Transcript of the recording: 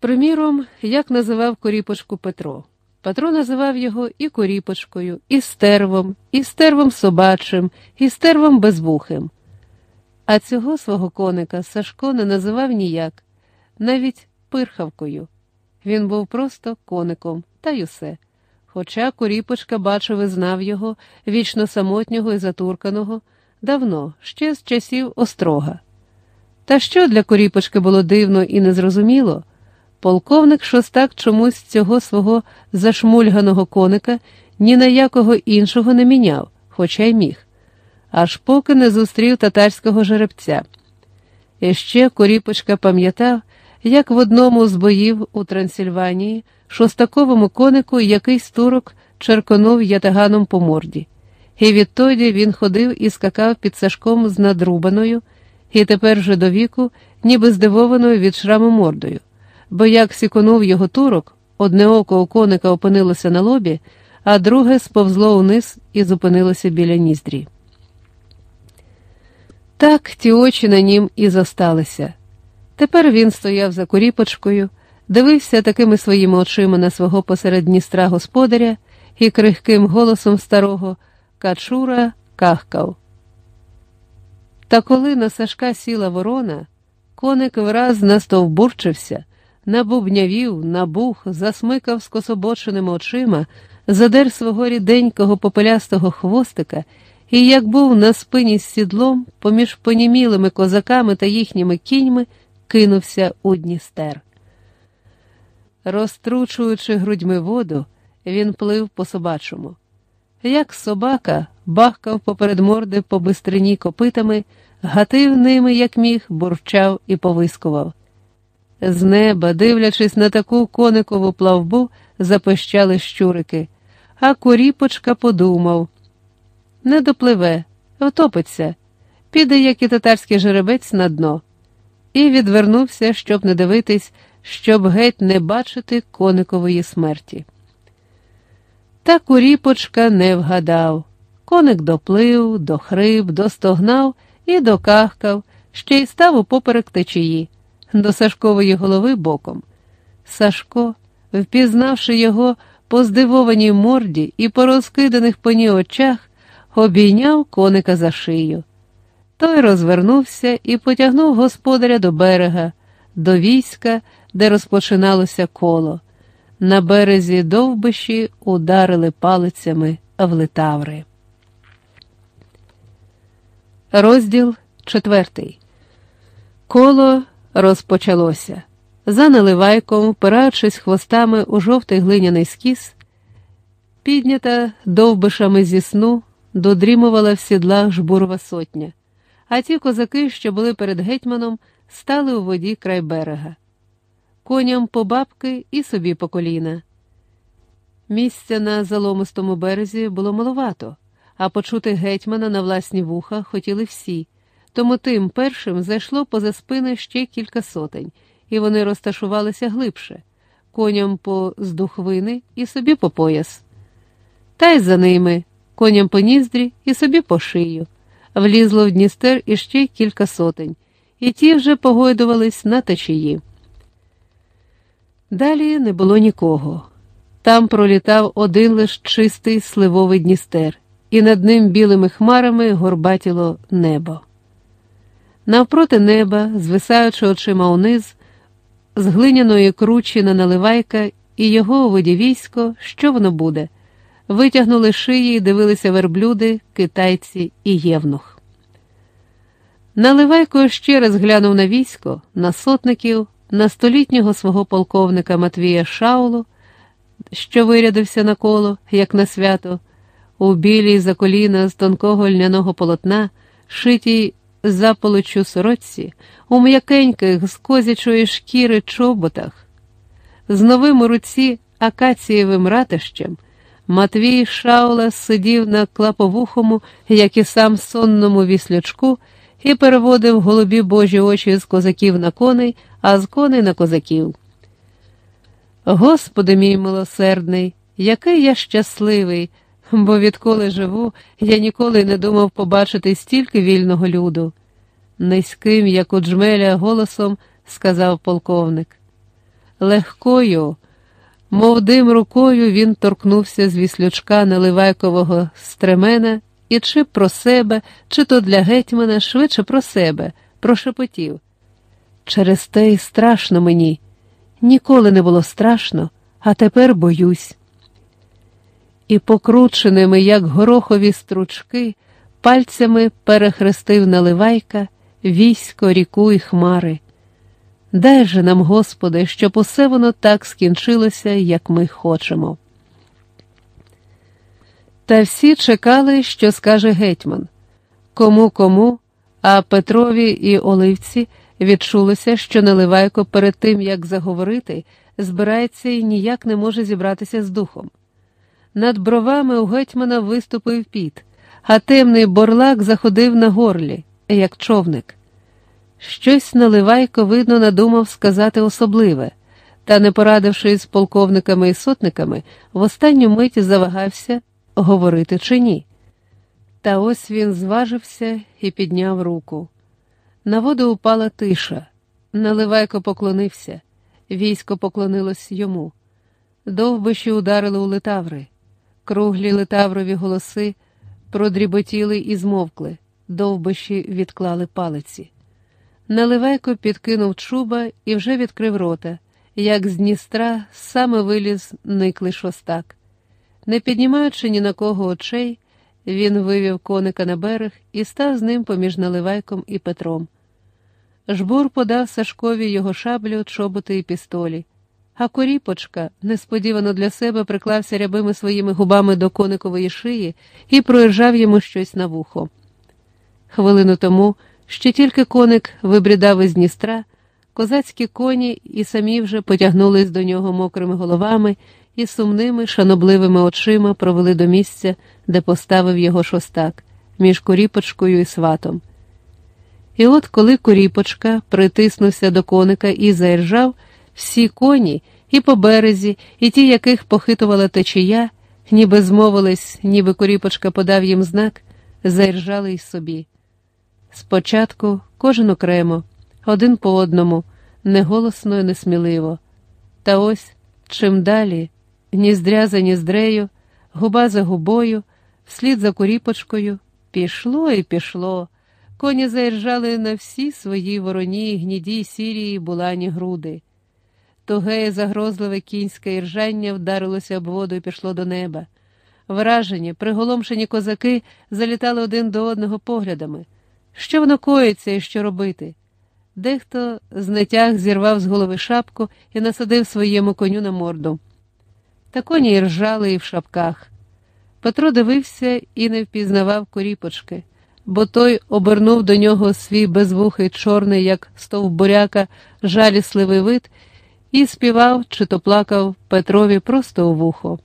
Приміром, як називав коріпочку Петро. Петро називав його і коріпочкою, і стервом, і стервом собачим, і стервом безвухим. А цього свого коника Сашко не називав ніяк, навіть пирхавкою. Він був просто коником, та й усе. Хоча Куріпочка бачив і знав його, вічно самотнього і затурканого, давно, ще з часів острога. Та що для Куріпочки було дивно і незрозуміло, полковник Шостак чомусь цього свого зашмульганого коника ні на якого іншого не міняв, хоча й міг, аж поки не зустрів татарського жеребця. І ще Коріпочка пам'ятав, як в одному з боїв у Трансильванії шостаковому конику якийсь турок черконув ятаганом по морді, і відтоді він ходив і скакав під сашком з надрубаною, і тепер же до віку, ніби здивованою від шраму мордою, бо як сіконув його турок, одне око у коника опинилося на лобі, а друге сповзло униз і зупинилося біля ніздрі. Так ті очі на нім і зосталися. Тепер він стояв за куріпочкою, дивився такими своїми очима на свого посеред Дністра господаря і крихким голосом старого Качура кахкав. Та коли на Сашка сіла ворона, коник враз настовбурчився, набубнявів, набух, засмикав скособоченими очима, задер свого ріденького попелястого хвостика і, як був на спині з сідлом, поміж понімілими козаками та їхніми кіньми, кинувся у Дністер. Розтручуючи грудьми воду, він плив по собачому. Як собака бахкав поперед морди по бистрині копитами, гатив ними, як міг, бурчав і повискував. З неба, дивлячись на таку коникову плавбу, запищали щурики, а куріпочка подумав не допливе, втопиться, піде, як і татарський жеребець, на дно і відвернувся, щоб не дивитись, щоб геть не бачити коникової смерті. Та куріпочка не вгадав. Коник доплив, дохрип, достогнав і докахкав, ще й став упоперек течії, до Сашкової голови боком. Сашко, впізнавши його по здивованій морді і по розкиданих по ній очах, обійняв коника за шию. Той розвернувся і потягнув господаря до берега, до війська, де розпочиналося коло. На березі довбиші ударили палицями в литаври. Розділ четвертий. Коло розпочалося. За наливайком, впираючись хвостами у жовтий глиняний скіс, піднята довбишами зі сну, додрімувала в сідлах жбурова сотня а ті козаки, що були перед гетьманом, стали у воді край берега. Коням по бабки і собі по коліна. Місця на заломистому березі було маловато, а почути гетьмана на власні вуха хотіли всі, тому тим першим зайшло поза спини ще кілька сотень, і вони розташувалися глибше, коням по здухвини і собі по пояс. Та й за ними, коням по ніздрі і собі по шию влізло в Дністер іще кілька сотень, і ті вже погойдувались на течії. Далі не було нікого. Там пролітав один лиш чистий сливовий Дністер, і над ним білими хмарами горбатіло небо. Навпроти неба, звисаючи очима униз, з глиняної кручі на наливайка і його у воді військо, що воно буде витягнули шиї і дивилися верблюди, китайці і євнух. Наливайко ще раз глянув на військо, на сотників, на столітнього свого полковника Матвія Шаулу, що вирядився на коло, як на свято, у білій за коліна з тонкого льняного полотна, шитій заполочу сорочці, у м'якеньких з козячої шкіри чоботах, з новим у руці акацієвим ратищем. Матвій Шаула сидів на клаповухому, як і сам сонному віслячку, і переводив голубі божі очі з козаків на коней, а з коней на козаків. Господи мій милосердний, який я щасливий, бо відколи живу, я ніколи не думав побачити стільки вільного люду. Низьким, як у джмеля, голосом сказав полковник. Легкою, мов дим рукою, він торкнувся з віслючка наливайкового стремена і чи про себе, чи то для гетьмана, швидше про себе, прошепотів. Через те й страшно мені. Ніколи не було страшно, а тепер боюсь. І покрученими, як горохові стручки, пальцями перехрестив наливайка військо, ріку і хмари. Дай же нам, Господи, щоб усе воно так скінчилося, як ми хочемо. Та всі чекали, що скаже гетьман. Кому кому, а Петрові і Оливці відчулося, що Наливайко перед тим, як заговорити, збирається і ніяк не може зібратися з духом. Над бровами у гетьмана виступив піт, а темний борлак заходив на горлі, як човник. Щось Наливайко, видно, надумав сказати особливе, та, не порадившись з полковниками і сотниками, в останню мить завагався, говорити чи ні. Та ось він зважився і підняв руку. На воду упала тиша. Наливайко поклонився, військо поклонилось йому. Довбиші ударили у литаври. Круглі литаврові голоси продріботіли і змовкли, довбиші відклали палиці. Наливайко підкинув чуба і вже відкрив рота, як з Дністра саме виліз никлий шостак. Не піднімаючи ні на кого очей, він вивів коника на берег і став з ним поміж Наливайком і Петром. Жбур подав Сашкові його шаблю, чоботи і пістолі, а коріпочка несподівано для себе приклався рябими своїми губами до коникової шиї і проїжджав йому щось на вухо. Хвилину тому, ще тільки коник вибрідав із Дністра, козацькі коні і самі вже потягнулись до нього мокрими головами і сумними, шанобливими очима провели до місця, де поставив його шостак, між коріпочкою і сватом. І от коли коріпочка притиснувся до коника і заіржав, всі коні, і по березі, і ті, яких похитувала течія, ніби змовились, ніби коріпочка подав їм знак, заіржали й собі. Спочатку кожен окремо, один по одному, неголосно і несміливо. Та ось чим далі, ніздря за ніздрею, губа за губою, вслід за куріпочкою, пішло і пішло. Коні заїжджали на всі свої вороні, гніді, сірі і булані груди. Тугеє загрозливе кінське іржання вдарилося об воду і пішло до неба. Вражені, приголомшені козаки залітали один до одного поглядами. Що воно коїться і що робити? Дехто з нетяг зірвав з голови шапку і насадив своєму коню на морду. Та коні й ржали і в шапках. Петро дивився і не впізнавав коріпочки, бо той обернув до нього свій безвухий чорний, як стовбуряка, жалісливий вид, і співав чи то плакав Петрові просто у вухо.